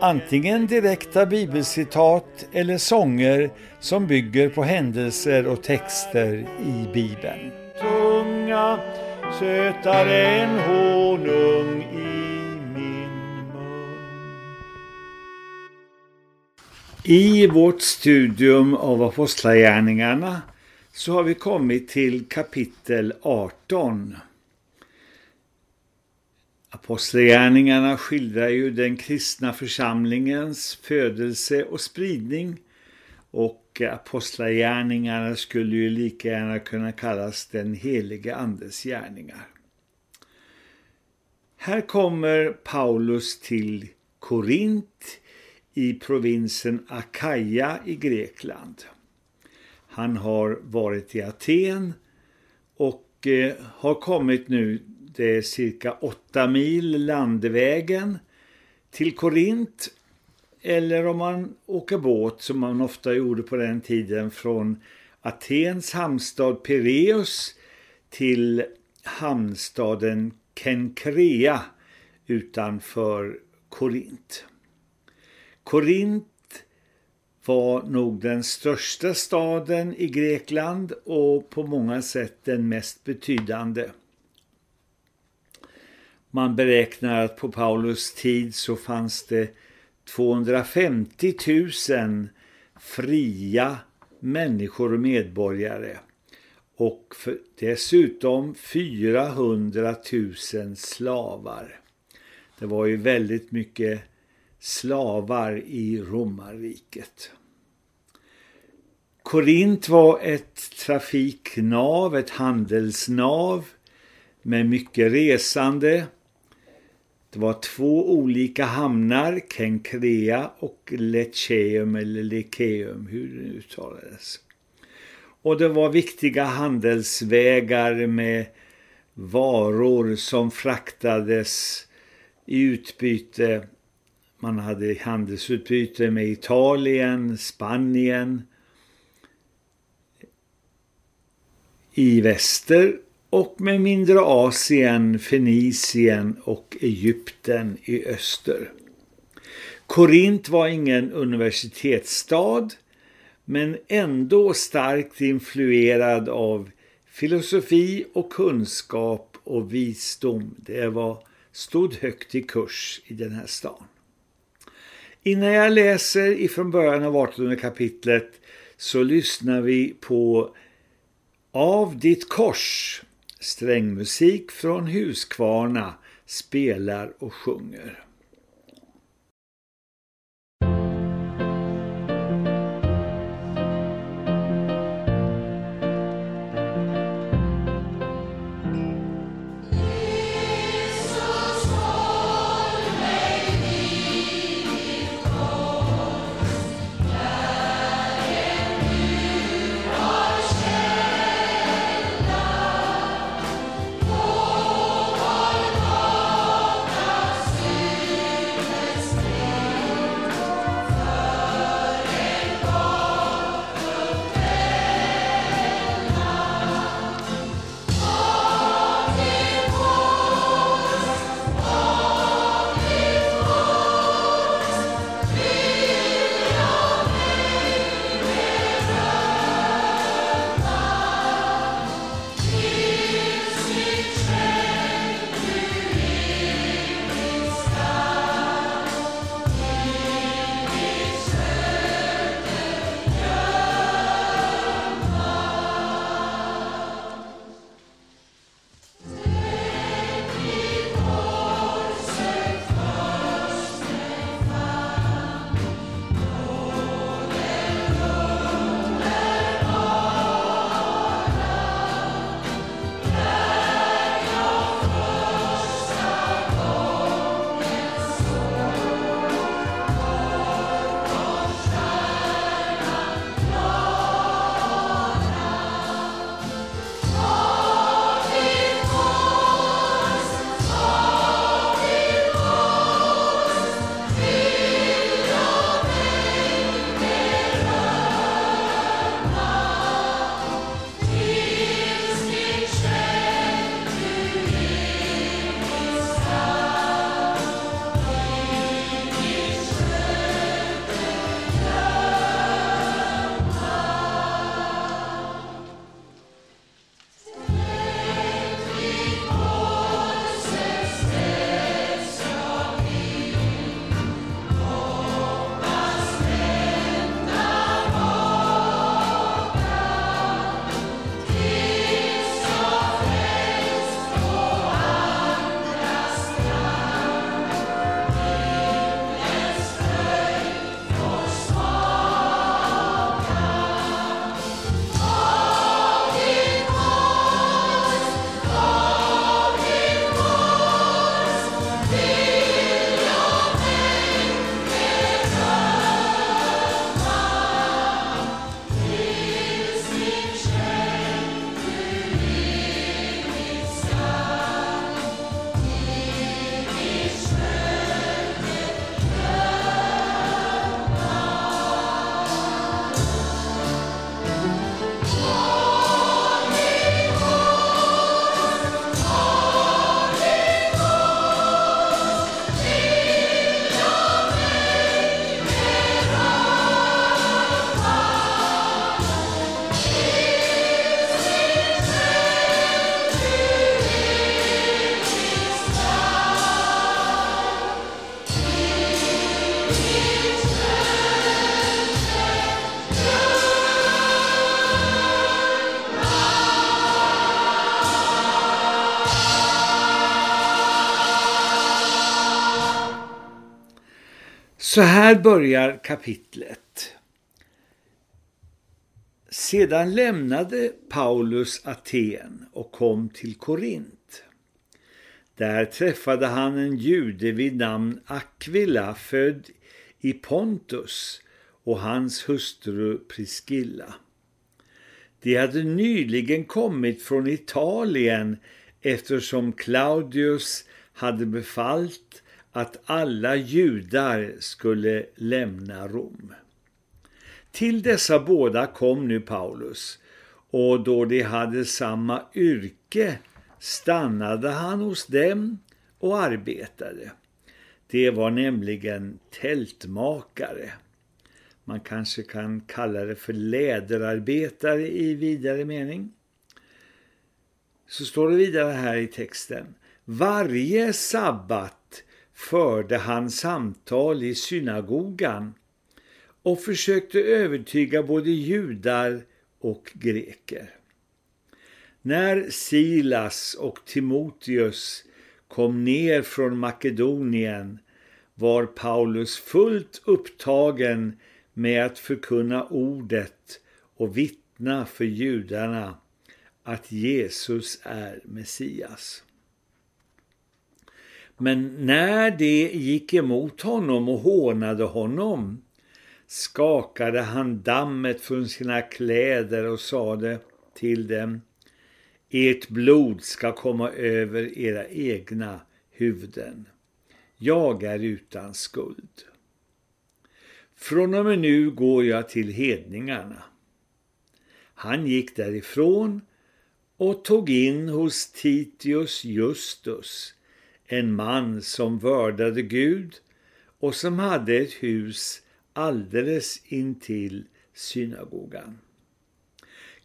antingen direkta bibelcitat eller sånger som bygger på händelser och texter i Bibeln. Tunga, sötare än honung i min mun. I vårt studium av Apostlagärningarna så har vi kommit till kapitel 18. Apostlagärningarna skildrar ju den kristna församlingens födelse och spridning och apostlagärningarna skulle ju lika gärna kunna kallas den helige andes gärningar. Här kommer Paulus till Korint i provinsen Akaia i Grekland. Han har varit i Aten och eh, har kommit nu det är cirka åtta mil landvägen till Korint eller om man åker båt som man ofta gjorde på den tiden från Atens hamnstad Pireus till hamnstaden Kenkrea utanför Korint. Korint var nog den största staden i Grekland och på många sätt den mest betydande. Man beräknar att på Paulus tid så fanns det 250 000 fria människor och medborgare och dessutom 400 000 slavar. Det var ju väldigt mycket slavar i romarriket. Korint var ett trafiknav, ett handelsnav med mycket resande det var två olika hamnar, Kenkrea och Lecheum eller Lekeum, hur det uttalades. Och det var viktiga handelsvägar med varor som fraktades i utbyte. Man hade handelsutbyte med Italien, Spanien, i väster och med mindre Asien, Fenicien och Egypten i öster. Korint var ingen universitetsstad men ändå starkt influerad av filosofi och kunskap och visdom. Det var stod högt i kurs i den här stan. Innan jag läser ifrån början av 18 kapitlet så lyssnar vi på Av ditt kors Strängmusik från Huskvarna spelar och sjunger. Så här börjar kapitlet. Sedan lämnade Paulus Aten och kom till Korint. Där träffade han en jude vid namn Aquila, född i Pontus, och hans hustru Priscilla. De hade nyligen kommit från Italien eftersom Claudius hade befallt att alla judar skulle lämna Rom. Till dessa båda kom nu Paulus och då de hade samma yrke stannade han hos dem och arbetade. Det var nämligen tältmakare. Man kanske kan kalla det för läderarbetare i vidare mening. Så står det vidare här i texten. Varje sabbat förde han samtal i synagogan och försökte övertyga både judar och greker. När Silas och Timoteus kom ner från Makedonien var Paulus fullt upptagen med att förkunna ordet och vittna för judarna att Jesus är Messias. Men när de gick emot honom och hånade honom skakade han dammet från sina kläder och sade till dem Ert blod ska komma över era egna huvuden. Jag är utan skuld. Från och med nu går jag till hedningarna. Han gick därifrån och tog in hos Titius Justus, en man som vördade Gud och som hade ett hus alldeles intill synagogan.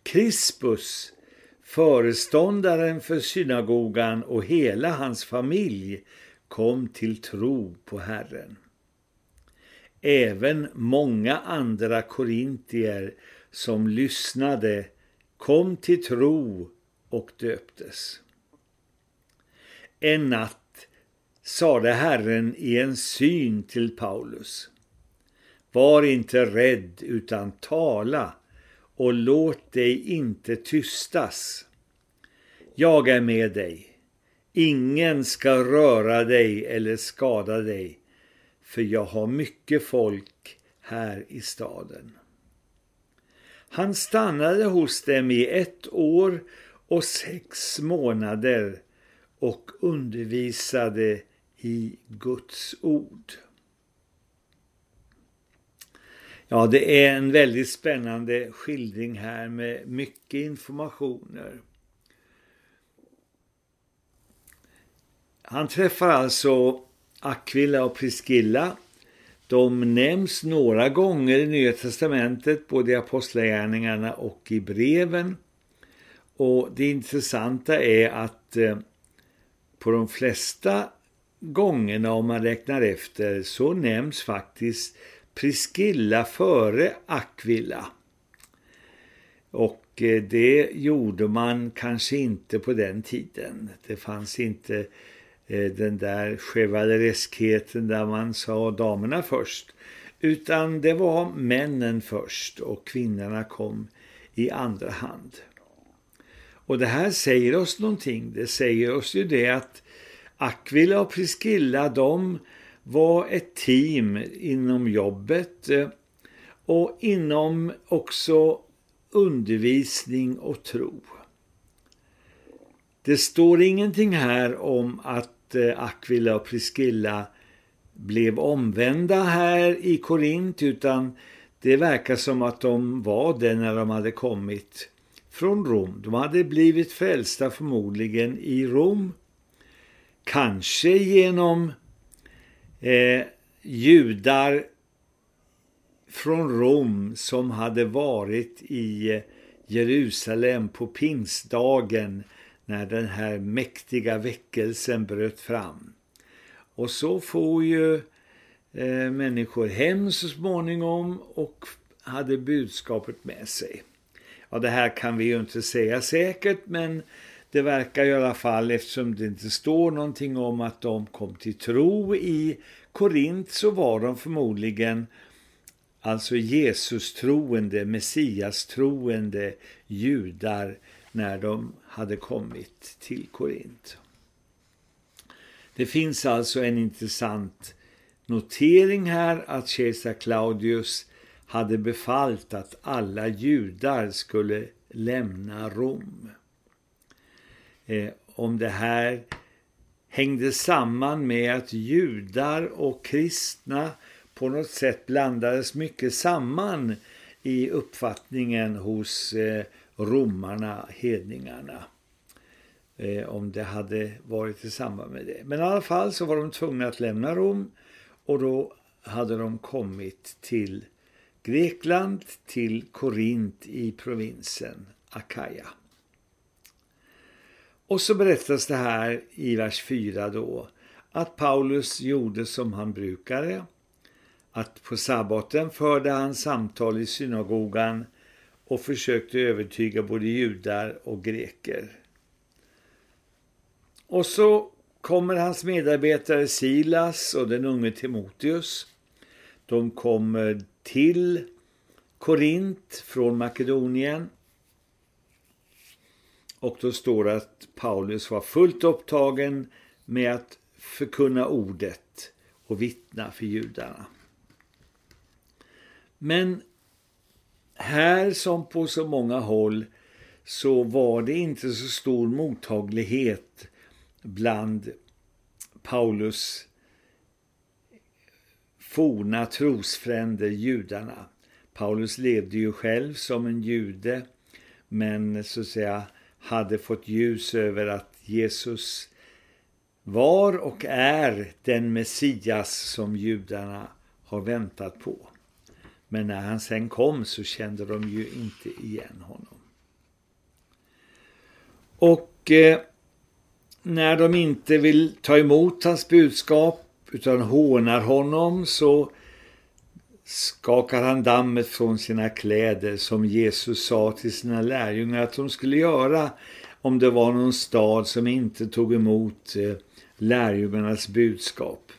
Crispus, föreståndaren för synagogan och hela hans familj kom till tro på Herren. Även många andra korintier som lyssnade kom till tro och döptes. En natt sade Herren i en syn till Paulus. Var inte rädd utan tala och låt dig inte tystas. Jag är med dig. Ingen ska röra dig eller skada dig, för jag har mycket folk här i staden. Han stannade hos dem i ett år och sex månader och undervisade i Guds ord. Ja, det är en väldigt spännande skildring här med mycket informationer. Han träffar alltså Aquila och Priscilla. De nämns några gånger i Nya Testamentet, både i Apostlagärningarna och i breven. Och det intressanta är att eh, på de flesta gångerna om man räknar efter så nämns faktiskt Priscilla före Aquila. Och eh, det gjorde man kanske inte på den tiden. Det fanns inte eh, den där chevalereskheten där man sa damerna först. Utan det var männen först och kvinnorna kom i andra hand. Och det här säger oss någonting. Det säger oss ju det att Aquila och Priscilla de var ett team inom jobbet eh, och inom också undervisning och tro. Det står ingenting här om att eh, Aquila och Priscilla blev omvända här i Korint utan det verkar som att de var det när de hade kommit från Rom. De hade blivit frälsta förmodligen i Rom. Kanske genom eh, judar från Rom som hade varit i eh, Jerusalem på pingsdagen när den här mäktiga väckelsen bröt fram. Och så får ju eh, människor hem så småningom och hade budskapet med sig. Ja, det här kan vi ju inte säga säkert men det verkar i alla fall eftersom det inte står någonting om att de kom till tro i Korint så var de förmodligen alltså Jesus troende, Messias troende judar när de hade kommit till Korint. Det finns alltså en intressant notering här att kejsar Claudius hade befallt att alla judar skulle lämna Rom. Eh, om det här hängde samman med att judar och kristna på något sätt blandades mycket samman i uppfattningen hos eh, romarna, hedningarna. Eh, om det hade varit i samband med det. Men i alla fall så var de tvungna att lämna Rom och då hade de kommit till Grekland, till Korint i provinsen Akaja. Och så berättas det här i vers 4 då att Paulus gjorde som han brukade. Att på sabbaten förde han samtal i synagogan och försökte övertyga både judar och greker. Och så kommer hans medarbetare Silas och den unge Timoteus. De kommer till Korint från Makedonien. Och då står det att Paulus var fullt upptagen med att förkunna ordet och vittna för judarna. Men här som på så många håll så var det inte så stor mottaglighet bland Paulus forna trosfränder judarna. Paulus levde ju själv som en jude men så att säga hade fått ljus över att Jesus var och är den Messias som judarna har väntat på. Men när han sen kom så kände de ju inte igen honom. Och eh, när de inte vill ta emot hans budskap utan hånar honom så skakar han dammet från sina kläder som Jesus sa till sina lärjungar att de skulle göra om det var någon stad som inte tog emot eh, lärjungarnas budskap.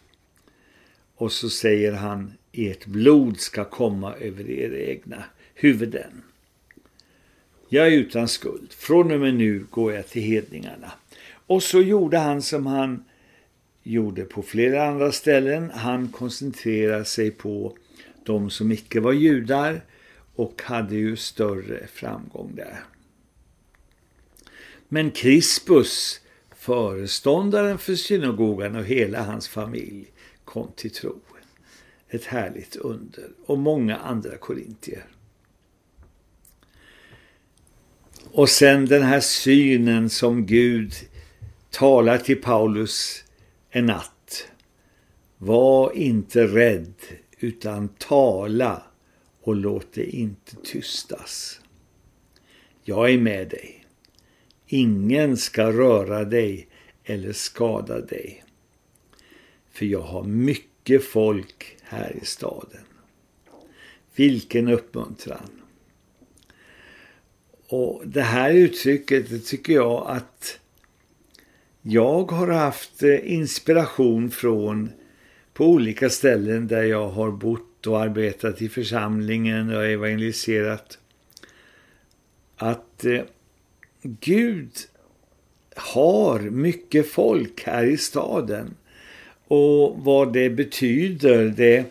Och så säger han, ert blod ska komma över era egna huvuden. Jag är utan skuld. Från och med nu går jag till hedningarna. Och så gjorde han som han gjorde på flera andra ställen. Han koncentrerade sig på de som icke var judar och hade ju större framgång där. Men Krispus, föreståndaren för synagogan och hela hans familj kom till tro. Ett härligt under och många andra korintier. Och sen den här synen som Gud talar till Paulus en natt. Var inte rädd utan tala och låt det inte tystas. Jag är med dig. Ingen ska röra dig eller skada dig. För jag har mycket folk här i staden. Vilken uppmuntran. Och det här uttrycket det tycker jag att jag har haft eh, inspiration från på olika ställen där jag har bott och arbetat i församlingen och evangeliserat. Att eh, Gud har mycket folk här i staden. Och vad det betyder, det,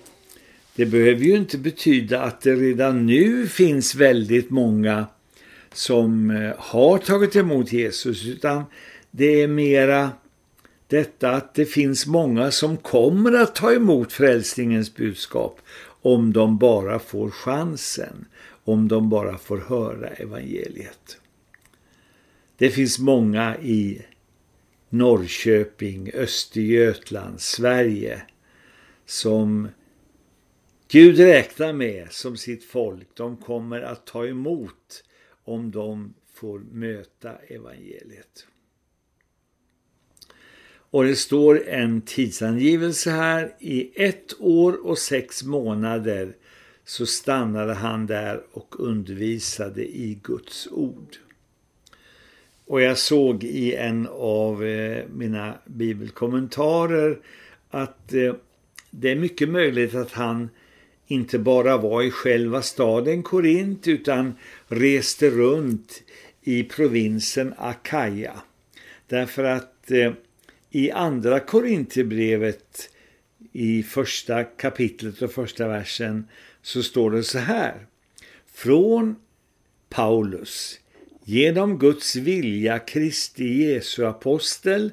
det behöver ju inte betyda att det redan nu finns väldigt många som eh, har tagit emot Jesus utan det är mera detta att det finns många som kommer att ta emot frälsningens budskap om de bara får chansen, om de bara får höra evangeliet. Det finns många i Norrköping, Östergötland, Sverige som Gud räknar med som sitt folk. De kommer att ta emot om de får möta evangeliet. Och det står en tidsangivelse här. I ett år och sex månader så stannade han där och undervisade i Guds ord. Och jag såg i en av eh, mina bibelkommentarer att eh, det är mycket möjligt att han inte bara var i själva staden Korint utan reste runt i provinsen Akaja. Därför att eh, i andra Korinthierbrevet i första kapitlet och första versen så står det så här. Från Paulus, genom Guds vilja Kristi Jesu apostel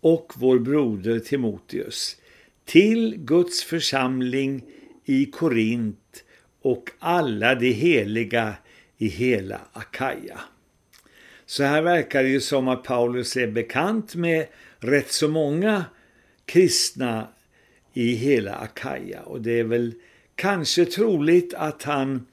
och vår broder Timoteus, till Guds församling i Korint och alla de heliga i hela Akaja. Så här verkar det ju som att Paulus är bekant med rätt så många kristna i hela Akaja och det är väl kanske troligt att han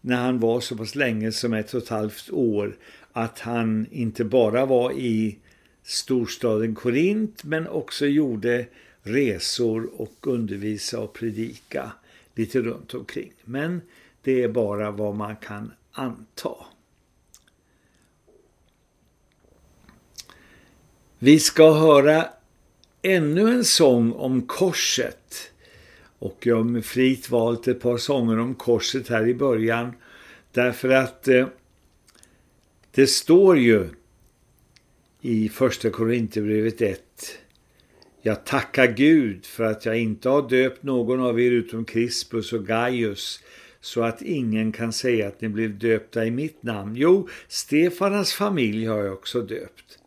när han var så pass länge som ett och ett halvt år att han inte bara var i storstaden Korint men också gjorde resor och undervisa och predika lite runt omkring. Men det är bara vad man kan anta. Vi ska höra ännu en sång om korset. Och jag har med flit valt ett par sånger om korset här i början. Därför att eh, det står ju i första Korinthierbrevet 1. Jag tackar Gud för att jag inte har döpt någon av er utom Crispus och Gaius så att ingen kan säga att ni blev döpta i mitt namn. Jo, Stefanas familj har jag också döpt.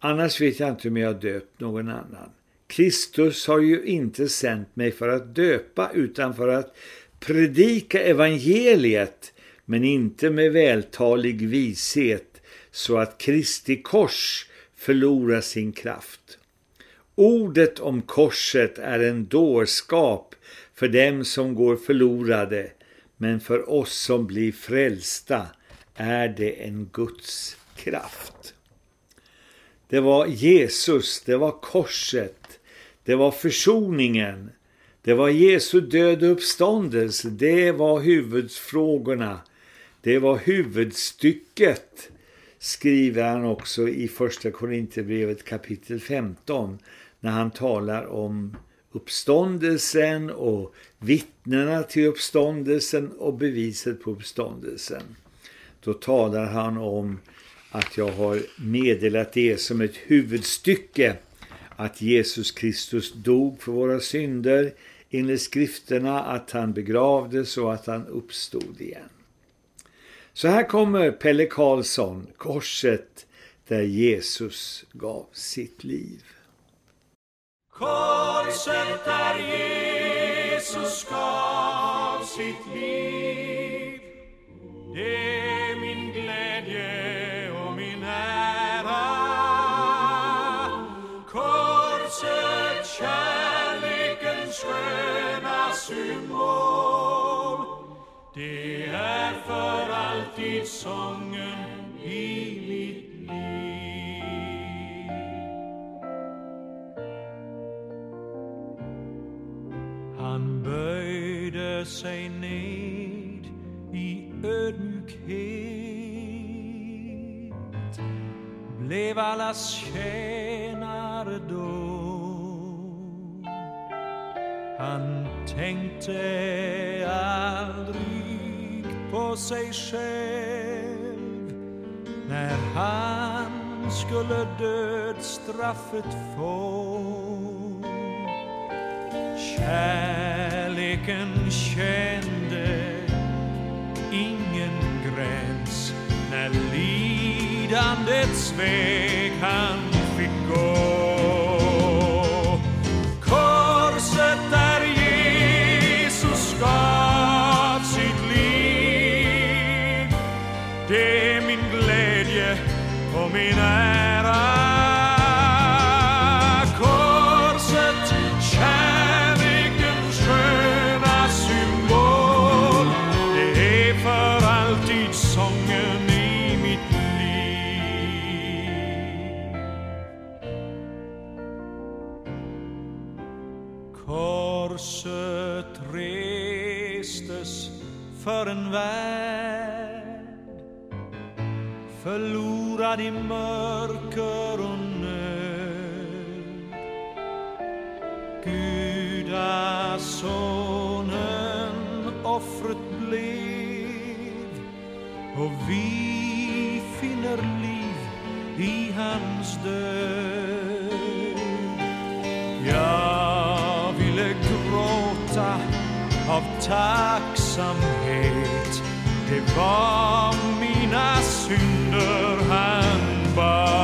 Annars vet jag inte om jag har döpt någon annan. Kristus har ju inte sänt mig för att döpa utan för att predika evangeliet men inte med vältalig vishet så att Kristi kors förlorar sin kraft. Ordet om korset är en dårskap för dem som går förlorade men för oss som blir frälsta är det en Guds kraft. Det var Jesus, det var korset, det var försoningen, det var Jesu död och uppståndelse, det var huvudfrågorna, det var huvudstycket skriver han också i första Korinthierbrevet kapitel 15 när han talar om uppståndelsen och vittnena till uppståndelsen och beviset på uppståndelsen. Då talar han om att jag har meddelat det som ett huvudstycke att Jesus Kristus dog för våra synder enligt skrifterna att han begravdes och att han uppstod igen. Så här kommer Pelle Karlsson, korset där Jesus gav sitt liv. Korset där Jesus gav sitt liv det alltid sången i mitt liv. Han böjde sig ned i ödmjukhet. Blev allas tjänare då. Han tänkte sig själv när han skulle dödsstraffet få. Kärleken kände ingen gräns när lidandet svek han förlorad i mörker och nöd. Gudasonen offret blev och vi finner liv i hans död. Jag ville gråta av tacksamhet det var han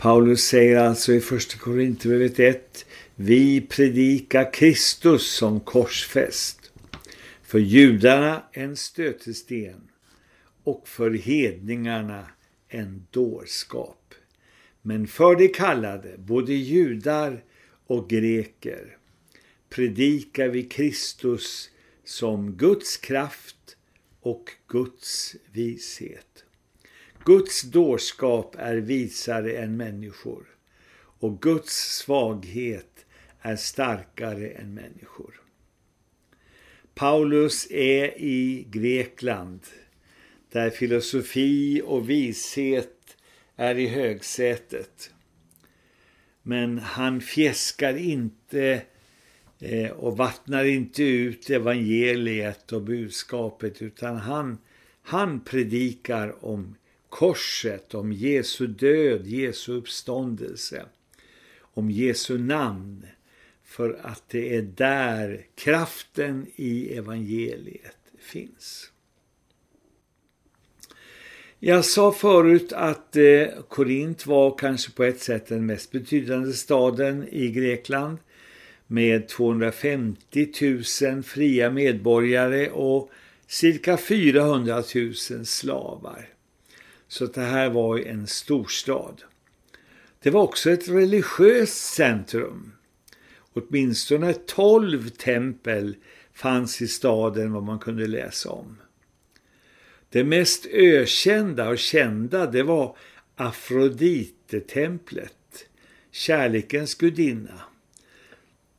Paulus säger alltså i första Korinthierbrevet 1 Vi predikar Kristus som korsfäst. För judarna en stötesten och för hedningarna en dårskap. Men för de kallade, både judar och greker, predikar vi Kristus som Guds kraft och Guds vishet. Guds dårskap är visare än människor och Guds svaghet är starkare än människor. Paulus är i Grekland där filosofi och vishet är i högsätet. Men han fjäskar inte eh, och vattnar inte ut evangeliet och budskapet utan han, han predikar om korset, om Jesu död, Jesu uppståndelse, om Jesu namn, för att det är där kraften i evangeliet finns. Jag sa förut att eh, Korint var kanske på ett sätt den mest betydande staden i Grekland med 250 000 fria medborgare och cirka 400 000 slavar. Så det här var en storstad. Det var också ett religiöst centrum. Åtminstone 12 tempel fanns i staden vad man kunde läsa om. Det mest ökända och kända det var Afrodite-templet, kärlekens gudinna.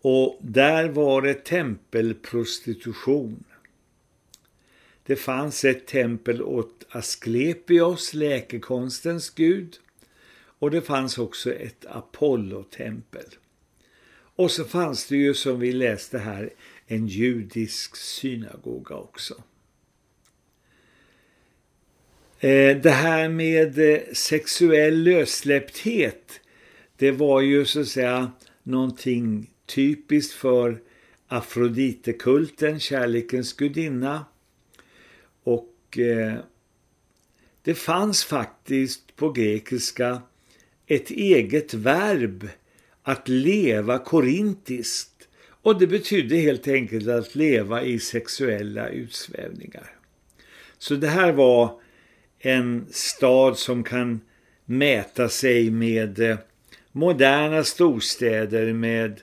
Och där var det tempelprostitution. Det fanns ett tempel åt Asklepios, läkekonstens gud. Och det fanns också ett Apollotempel. Och så fanns det ju som vi läste här en judisk synagoga också. Eh, det här med eh, sexuell lössläppthet, det var ju så att säga någonting typiskt för Afroditekulten, kärlekens gudinna. Och eh, det fanns faktiskt på grekiska ett eget verb att leva korintiskt. Och det betydde helt enkelt att leva i sexuella utsvävningar. Så det här var en stad som kan mäta sig med eh, moderna storstäder med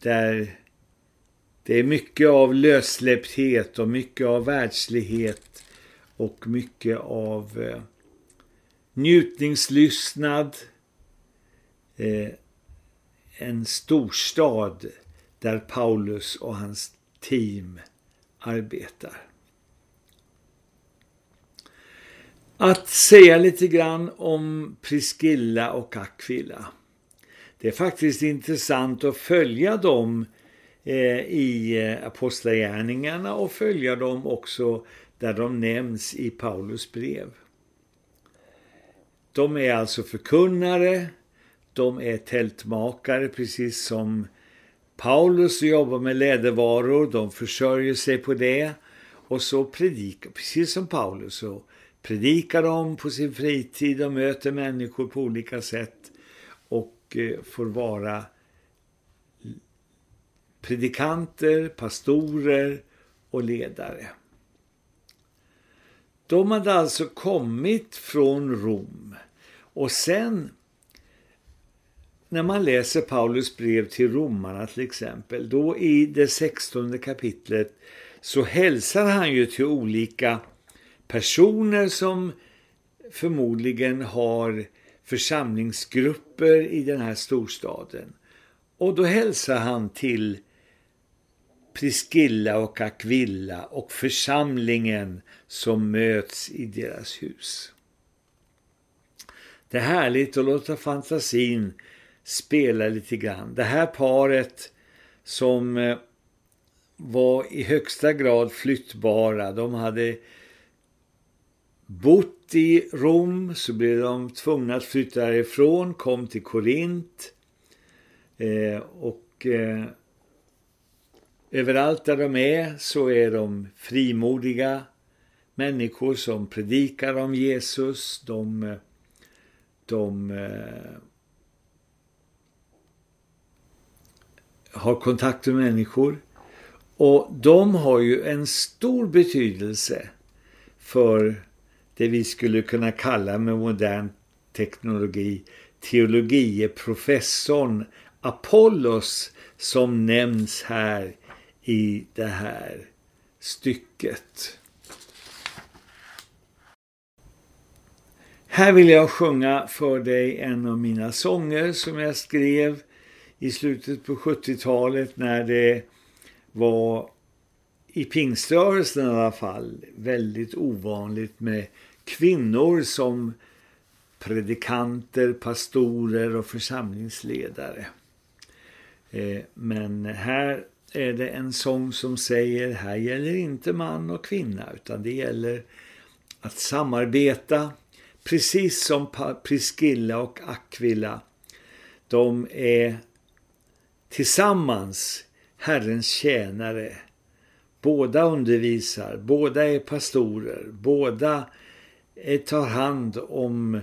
där det är mycket av lössläppthet och mycket av världslighet och mycket av eh, njutningslystnad. Eh, en storstad där Paulus och hans team arbetar. Att säga lite grann om Priscilla och Aquila. Det är faktiskt intressant att följa dem eh, i eh, apostlagärningarna och följa dem också där de nämns i Paulus brev. De är alltså förkunnare, de är tältmakare precis som Paulus jobbar med lädervaror, de försörjer sig på det och så predikar, precis som Paulus så predikar de på sin fritid och möter människor på olika sätt och eh, får vara predikanter, pastorer och ledare. De hade alltså kommit från Rom och sen när man läser Paulus brev till romarna till exempel, då i det sextonde kapitlet så hälsar han ju till olika personer som förmodligen har församlingsgrupper i den här storstaden. Och då hälsar han till Priskilla och Aquilla och församlingen som möts i deras hus. Det är härligt att låta fantasin spela lite grann. Det här paret som eh, var i högsta grad flyttbara. De hade bott i Rom så blev de tvungna att flytta därifrån, kom till Korint eh, och eh, överallt där de är så är de frimodiga människor som predikar om Jesus. De, de eh, har kontakt med människor. Och de har ju en stor betydelse för det vi skulle kunna kalla med modern teknologi teologieprofessorn Apollos som nämns här i det här stycket. Här vill jag sjunga för dig en av mina sånger som jag skrev i slutet på 70-talet när det var i pingströrelsen i alla fall väldigt ovanligt med kvinnor som predikanter, pastorer och församlingsledare. Eh, men här är det en sång som säger här gäller inte man och kvinna utan det gäller att samarbeta precis som Priskilla och Aquila. De är tillsammans Herrens tjänare. Båda undervisar, båda är pastorer, båda tar hand om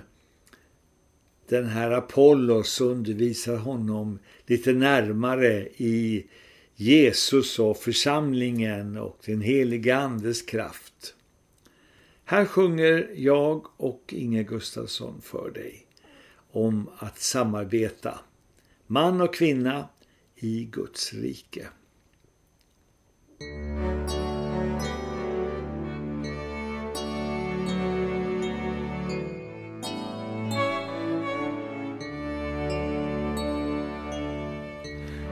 den här Apollos och undervisar honom lite närmare i Jesus och församlingen och den heliga andes kraft. Här sjunger jag och Inge Gustafsson för dig om att samarbeta, man och kvinna i Guds rike.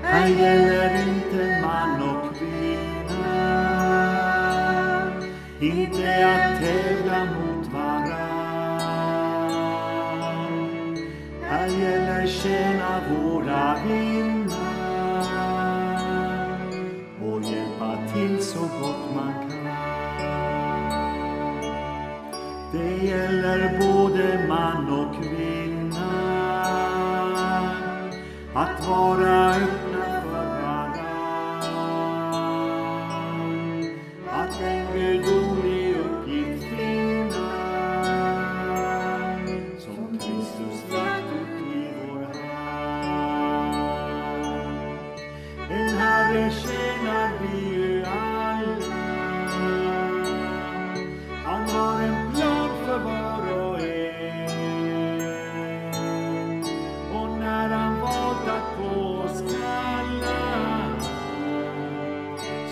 Här gäller inte Inte att tävla mot varann. Här gäller tjäna våra vinnar och hjälpa till så gott man kan. Det gäller både man och kvinna. Att vara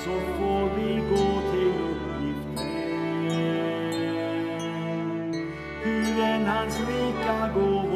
så får vi gå till uppgiften. Hur än hans rika gåvor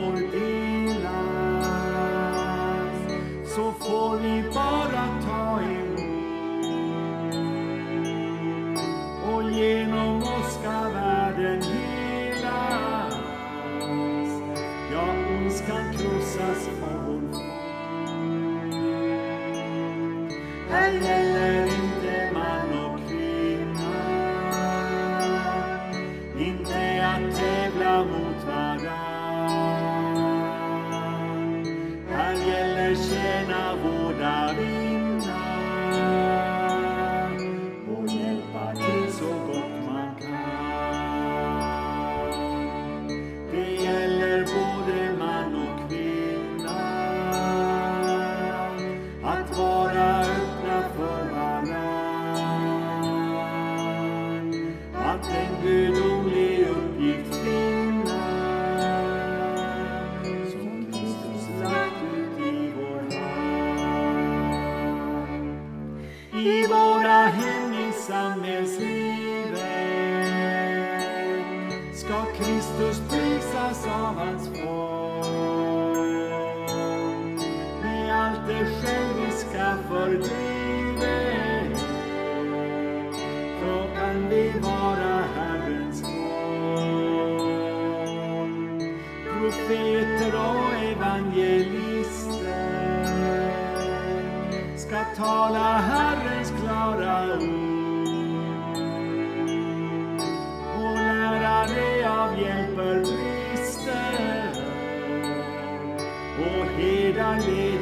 Amen.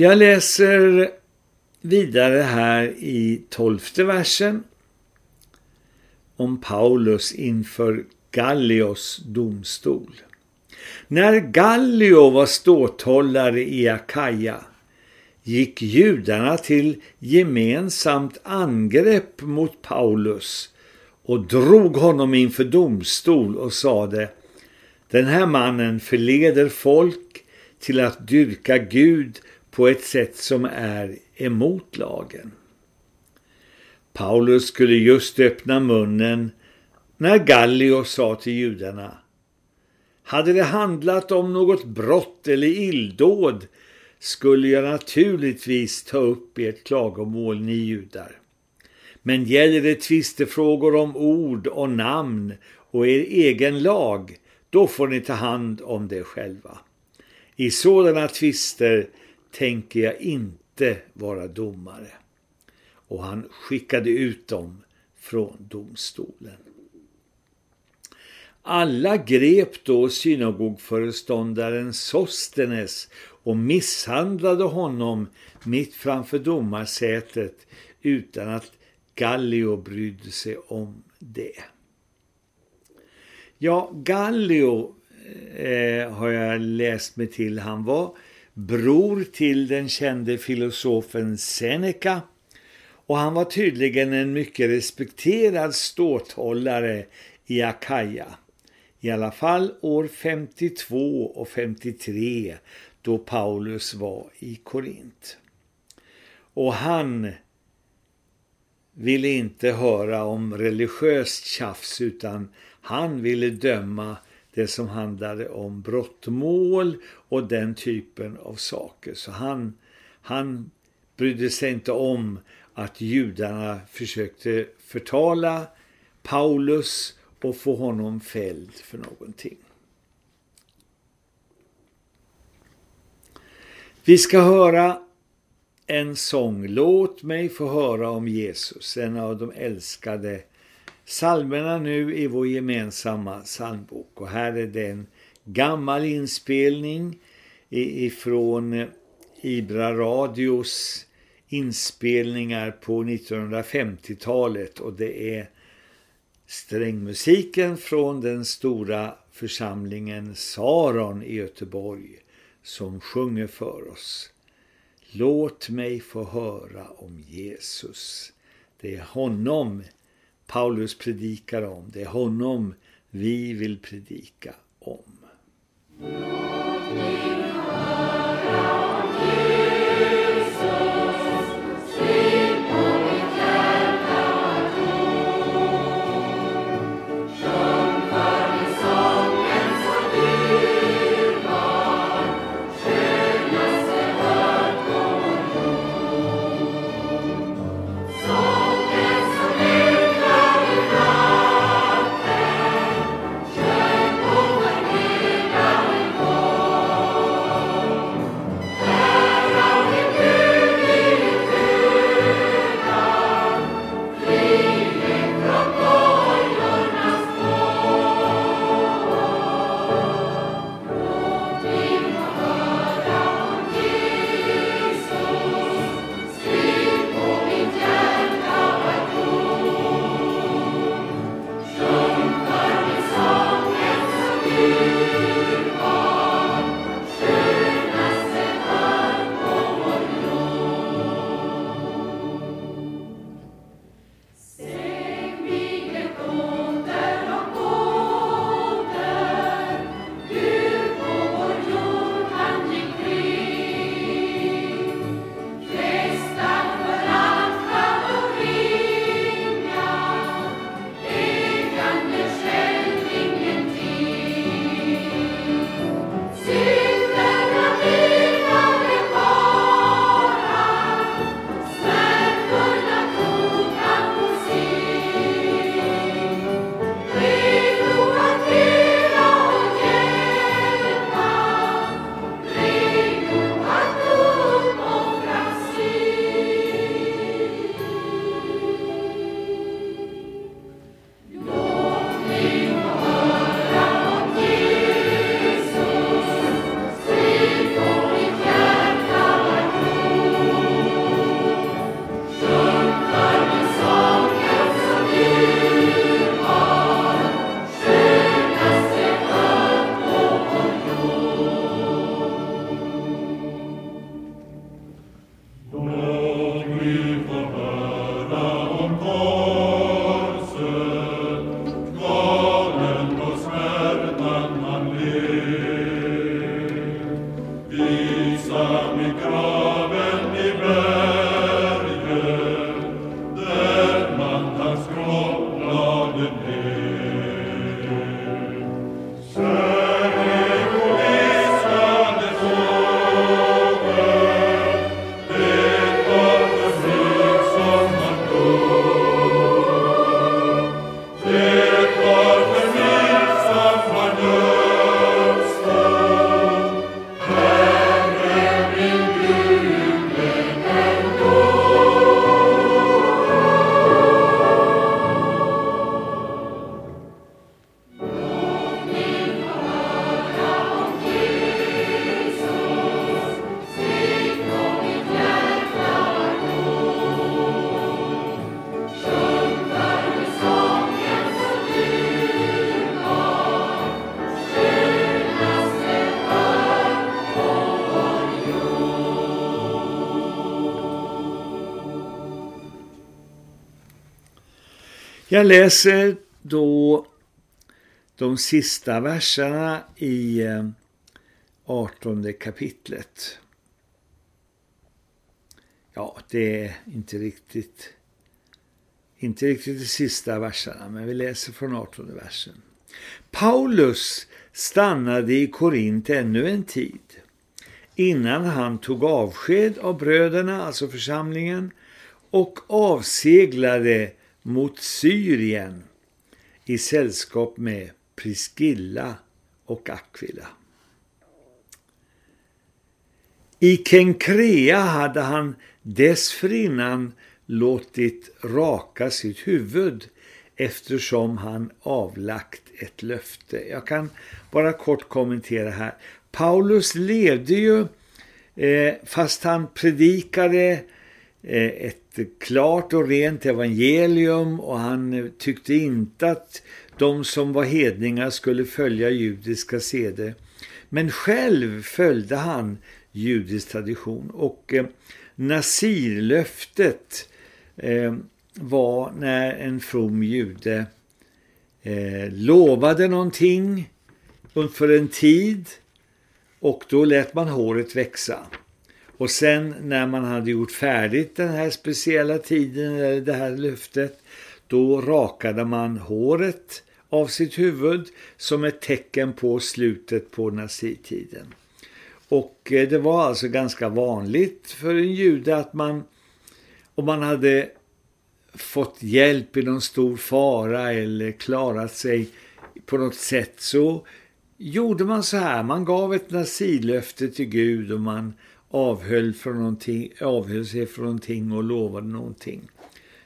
Jag läser vidare här i tolfte versen om Paulus inför Gallios domstol. När Gallio var ståthållare i Akaja gick judarna till gemensamt angrepp mot Paulus och drog honom inför domstol och sade Den här mannen förleder folk till att dyrka Gud på ett sätt som är emot lagen. Paulus skulle just öppna munnen när Gallio sa till judarna Hade det handlat om något brott eller illdåd skulle jag naturligtvis ta upp ert klagomål ni judar. Men gäller det tvistefrågor om ord och namn och er egen lag, då får ni ta hand om det själva. I sådana tvister tänker jag inte vara domare. Och han skickade ut dem från domstolen. Alla grep då synagogföreståndaren Sostenes och misshandlade honom mitt framför domarsätet utan att Gallio brydde sig om det. Ja, Gallio eh, har jag läst mig till. Han var bror till den kände filosofen Seneca och han var tydligen en mycket respekterad ståthållare i Akaja. I alla fall år 52 och 53 då Paulus var i Korint. Och han ville inte höra om religiöst tjafs utan han ville döma det som handlade om brottmål och den typen av saker. Så han, han brydde sig inte om att judarna försökte förtala Paulus och få honom fälld för någonting. Vi ska höra en sång, Låt mig få höra om Jesus, en av de älskade salmerna nu i vår gemensamma salmbok. Och här är det en gammal inspelning ifrån eh, Ibra Radios inspelningar på 1950-talet och det är strängmusiken från den stora församlingen Saron i Göteborg som sjunger för oss. Låt mig få höra om Jesus. Det är honom Paulus predikar om. Det är honom vi vill predika om. Jag läser då de sista verserna i eh, 18 kapitlet. Ja, det är inte riktigt inte riktigt de sista verserna, men vi läser från 18 versen. Paulus stannade i Korint ännu en tid innan han tog avsked av bröderna, alltså församlingen, och avseglade mot Syrien i sällskap med Priscilla och Aquila. I Kenkrea hade han dessförinnan låtit raka sitt huvud eftersom han avlagt ett löfte. Jag kan bara kort kommentera här. Paulus levde ju, eh, fast han predikade eh, ett ett klart och rent evangelium och han tyckte inte att de som var hedningar skulle följa judiska seder. Men själv följde han judisk tradition och eh, Nasirlöftet eh, var när en from jude eh, lovade någonting för en tid och då lät man håret växa. Och sen när man hade gjort färdigt den här speciella tiden, det här löftet, då rakade man håret av sitt huvud som ett tecken på slutet på nazitiden. Och eh, det var alltså ganska vanligt för en jude att man, om man hade fått hjälp i någon stor fara eller klarat sig på något sätt så gjorde man så här. Man gav ett nazilöfte till Gud och man avhöll, från någonting, avhöll sig från någonting och lovade någonting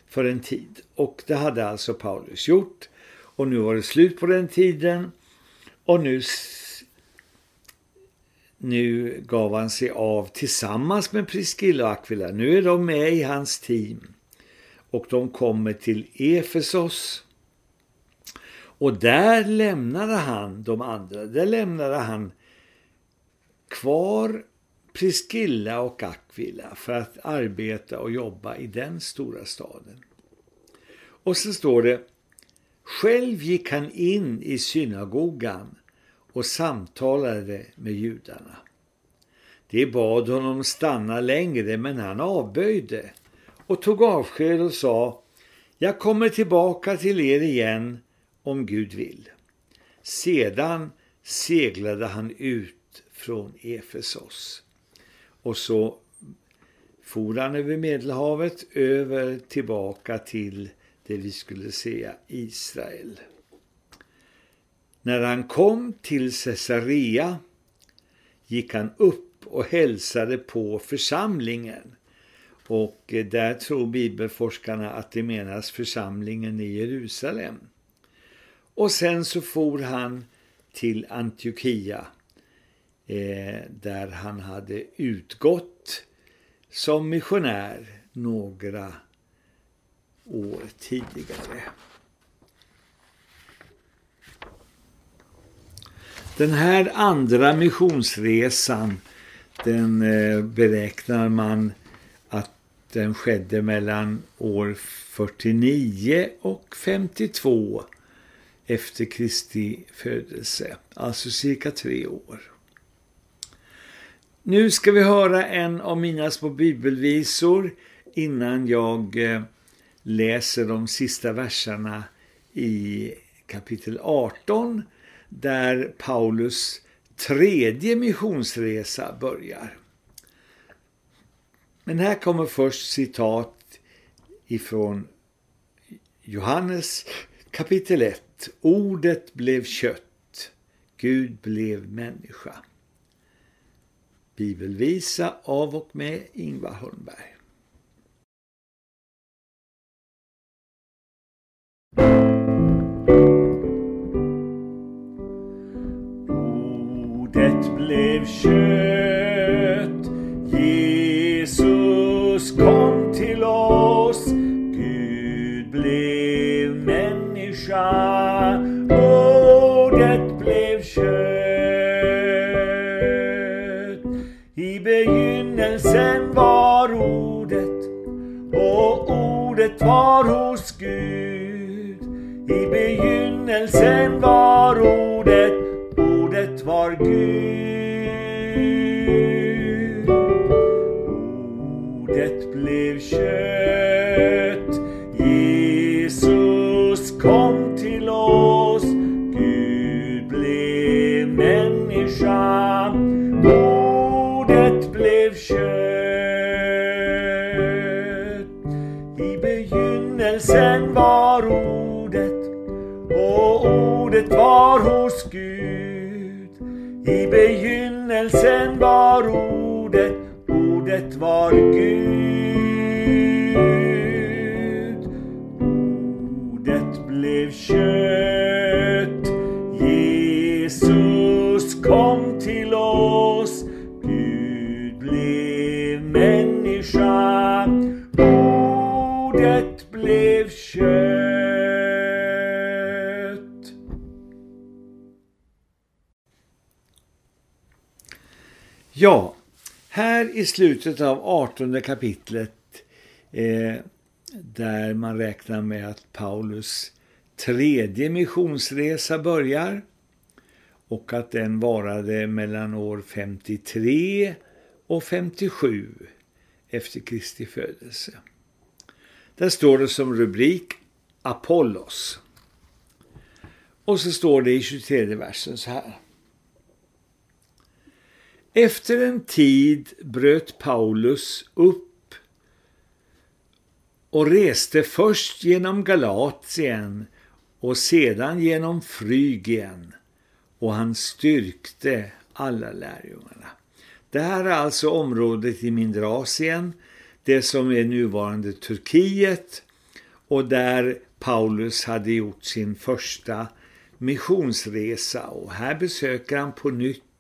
för en tid. Och det hade alltså Paulus gjort. Och nu var det slut på den tiden. Och nu, nu gav han sig av tillsammans med Priscilla och Aquila. Nu är de med i hans team. Och de kommer till Efesos. Och där lämnade han de andra. Där lämnade han kvar Priscilla och Aquila för att arbeta och jobba i den stora staden. Och så står det Själv gick han in i synagogan och samtalade med judarna. De bad honom stanna längre men han avböjde och tog avsked och sa Jag kommer tillbaka till er igen om Gud vill. Sedan seglade han ut från Efesos. Och så for han över Medelhavet över tillbaka till det vi skulle säga Israel. När han kom till Caesarea gick han upp och hälsade på församlingen. Och eh, där tror bibelforskarna att det menas församlingen i Jerusalem. Och sen så for han till Antiochia Eh, där han hade utgått som missionär några år tidigare. Den här andra missionsresan den eh, beräknar man att den skedde mellan år 49 och 52 efter Kristi födelse, alltså cirka tre år. Nu ska vi höra en av mina små bibelvisor innan jag eh, läser de sista verserna i kapitel 18 där Paulus tredje missionsresa börjar. Men här kommer först citat ifrån Johannes kapitel 1. Ordet blev kött, Gud blev människa. Bibelvisa av och med Ingvar Holmberg. Ordet blev kött, Jesus kom till oss, Gud blev människa, Sen var ordet, och ordet var hos Gud. I begynnelsen var ordet, ordet var Gud. Ordet blev kött, ordet var hos Gud. I begynnelsen var ordet, ordet var Gud. Ja, här i slutet av 18 kapitlet eh, där man räknar med att Paulus tredje missionsresa börjar och att den varade mellan år 53 och 57 efter Kristi födelse. Där står det som rubrik Apollos. Och så står det i 23 versen så här. Efter en tid bröt Paulus upp och reste först genom Galatien och sedan genom Frygien och han styrkte alla lärjungarna. Det här är alltså området i mindre Asien, det som är nuvarande Turkiet och där Paulus hade gjort sin första missionsresa och här besöker han på nytt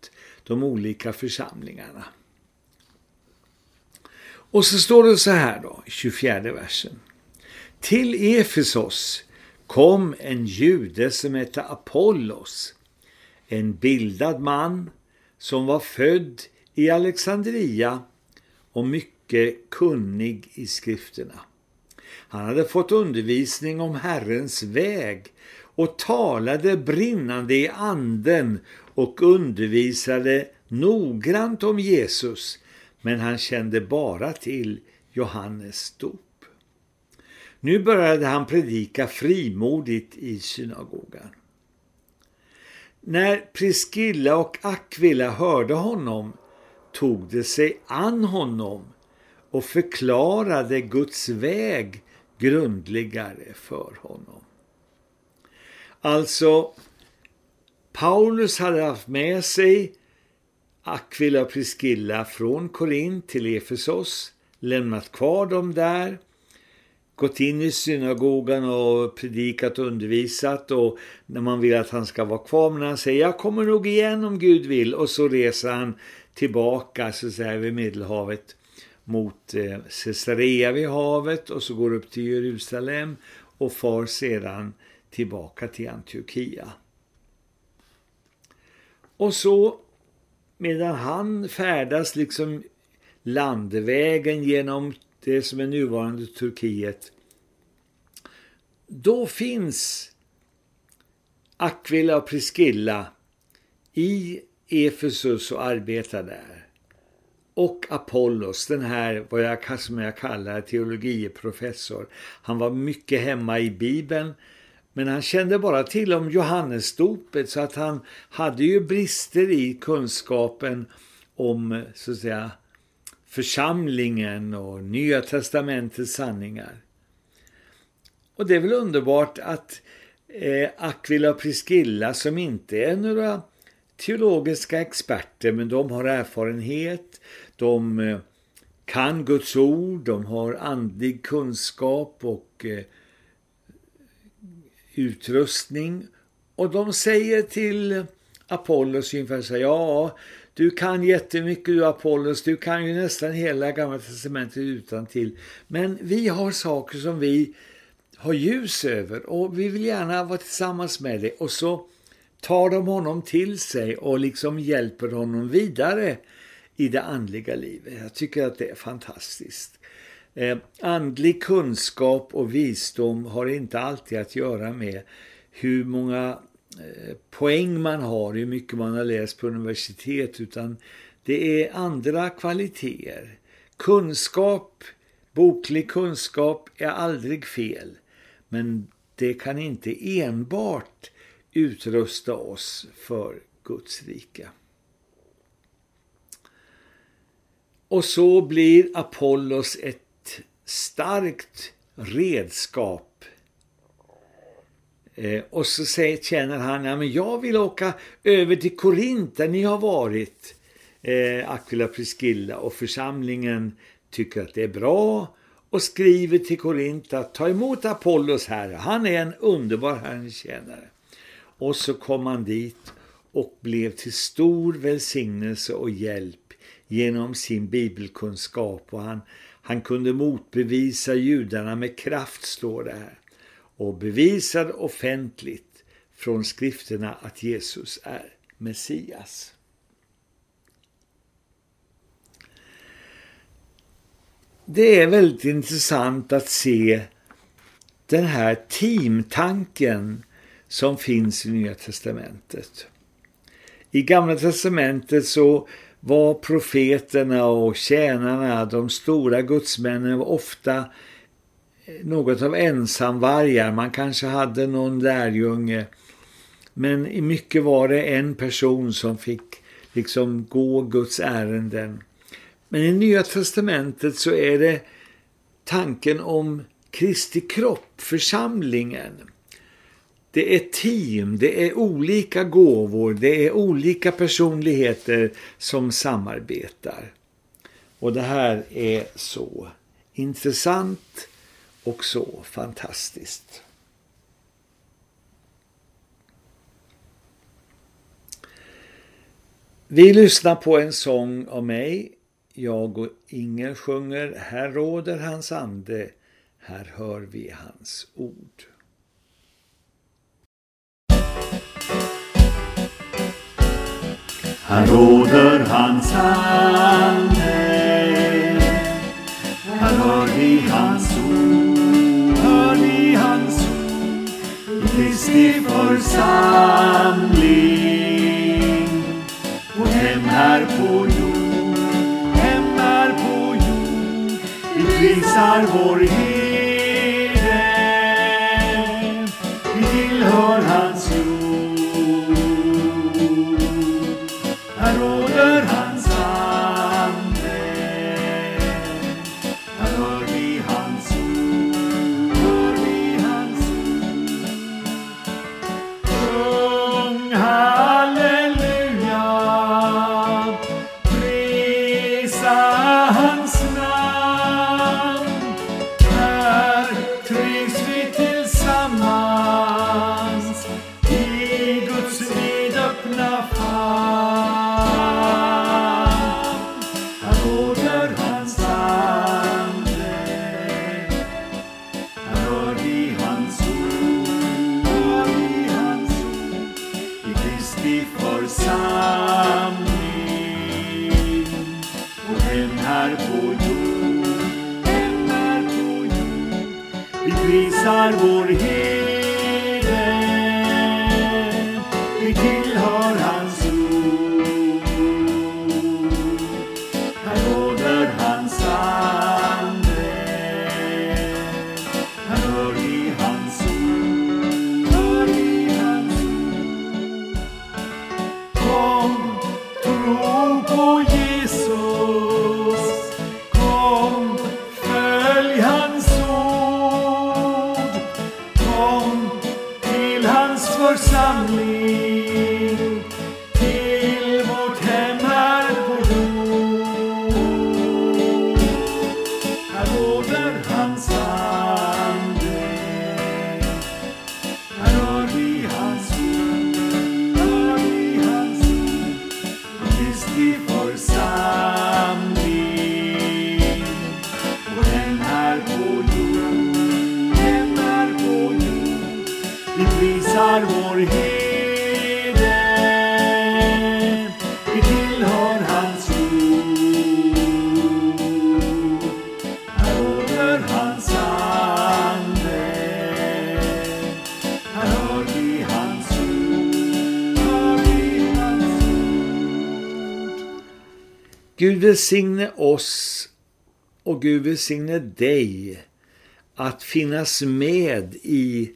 de olika församlingarna. Och så står det så här då, i 24 versen. Till Efesos kom en jude som hette Apollos, en bildad man som var född i Alexandria och mycket kunnig i skrifterna. Han hade fått undervisning om Herrens väg och talade brinnande i anden och undervisade noggrant om Jesus, men han kände bara till Johannes dop. Nu började han predika frimodigt i synagogan. När Priskilla och Aquila hörde honom tog de sig an honom och förklarade Guds väg grundligare för honom. Alltså, Paulus hade haft med sig Aquila och Priscilla från Korint till Efesos, lämnat kvar dem där, gått in i synagogan och predikat och undervisat och när man vill att han ska vara kvar, men han säger jag kommer nog igen om Gud vill och så reser han tillbaka så att säga vid Medelhavet mot eh, Caesarea vid havet och så går upp till Jerusalem och far sedan tillbaka till Antiochia. Och så medan han färdas liksom landvägen genom det som är nuvarande Turkiet då finns Aquila och Priscilla i Efesus och arbetar där. Och Apollos, den här vad jag, som jag kallar teologiprofessor. Han var mycket hemma i Bibeln men han kände bara till om Johannesdopet så att han hade ju brister i kunskapen om så att säga församlingen och Nya testamentets sanningar. Och det är väl underbart att eh, Aquila och Priscilla som inte är några teologiska experter men de har erfarenhet, de eh, kan Guds ord, de har andlig kunskap och eh, utrustning och de säger till Apollos ungefär så ja du kan jättemycket du Apollos, du kan ju nästan hela gamla testamentet utan till. Men vi har saker som vi har ljus över och vi vill gärna vara tillsammans med dig. Och så tar de honom till sig och liksom hjälper honom vidare i det andliga livet. Jag tycker att det är fantastiskt. Eh, andlig kunskap och visdom har inte alltid att göra med hur många eh, poäng man har, hur mycket man har läst på universitet, utan det är andra kvaliteter. Kunskap, boklig kunskap är aldrig fel, men det kan inte enbart utrusta oss för Guds rika. Och så blir Apollos ett starkt redskap. Eh, och så säger, känner han, ja men jag vill åka över till Korint där ni har varit. Eh, Aquila Priscilla och församlingen tycker att det är bra och skriver till Korint att ta emot Apollos här. Han är en underbar Herrens tjänare. Och så kom han dit och blev till stor välsignelse och hjälp genom sin bibelkunskap och han han kunde motbevisa judarna med kraft, står det här, och bevisade offentligt från skrifterna att Jesus är Messias. Det är väldigt intressant att se den här teamtanken som finns i Nya Testamentet. I Gamla Testamentet så var profeterna och tjänarna, de stora gudsmännen, ofta eh, något av ensamvargar. Man kanske hade någon lärjunge. Men i mycket var det en person som fick liksom gå Guds ärenden. Men i Nya Testamentet så är det tanken om Kristi kropp, församlingen. Det är team, det är olika gåvor, det är olika personligheter som samarbetar. Och det här är så intressant och så fantastiskt. Vi lyssnar på en sång av mig. Jag och Inger sjunger Här råder hans ande, här hör vi hans ord. Här råder hans ande Här hör vi hans ord. Hör vi hans ord. I Kristi församling. Vårt hem här på jord. Hem här på jord. Vi prisar vår herde Gud välsigne oss och Gud välsigne dig att finnas med i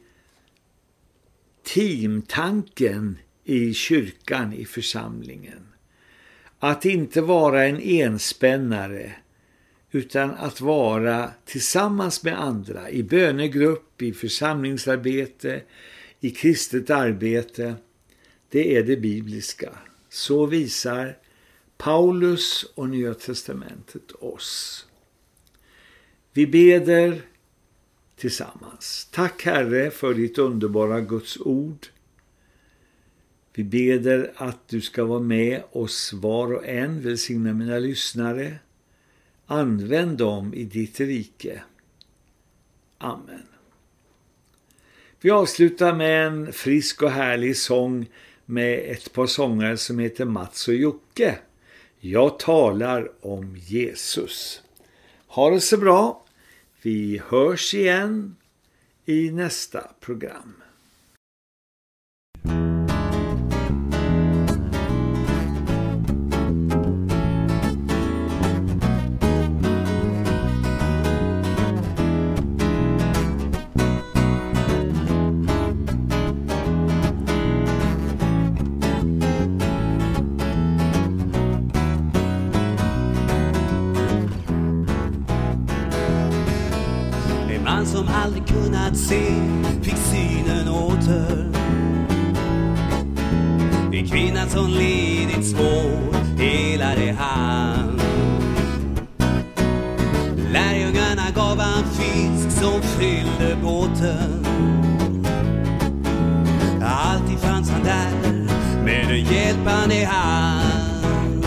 teamtanken i kyrkan, i församlingen. Att inte vara en enspännare utan att vara tillsammans med andra i bönegrupp, i församlingsarbete, i kristet arbete. Det är det bibliska. Så visar Paulus och Nya Testamentet oss. Vi beder tillsammans. Tack Herre för ditt underbara Guds ord. Vi beder att du ska vara med oss var och en, välsigna mina lyssnare. Använd dem i ditt rike. Amen. Vi avslutar med en frisk och härlig sång med ett par sångare som heter Mats och Jocke. Jag talar om Jesus. Ha det så bra. Vi hörs igen i nästa program. En kvinna som lidit svårt helade han Lärjungarna gav han fisk som fyllde båten Alltid fanns han där med en hjälpande hand.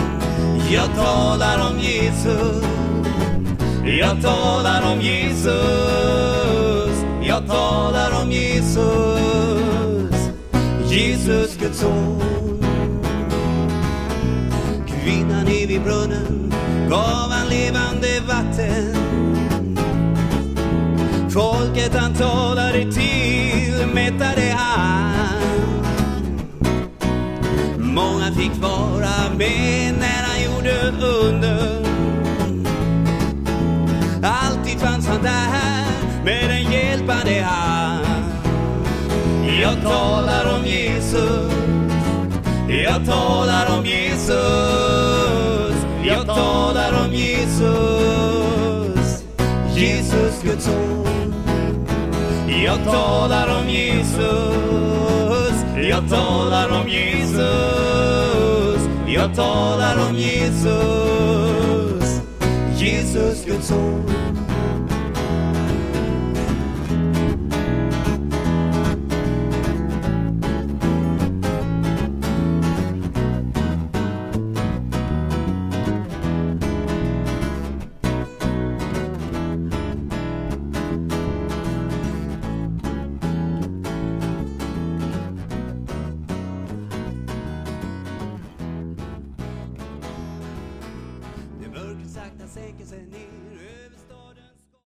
Jag talar om Jesus. Jag talar om Jesus, jag talar om Jesus, Jesus Guds son. Gav han levande vatten. Folket han talade till mättade han. Många fick vara med när han gjorde under. Alltid fanns han där med en hjälpande hand. Jag talar om Jesus, jag talar om Jesus, jag talar om Jesus, Jesus Guds son. Jag talar om Jesus, jag talar om Jesus, jag talar om Jesus, Jesus Guds son.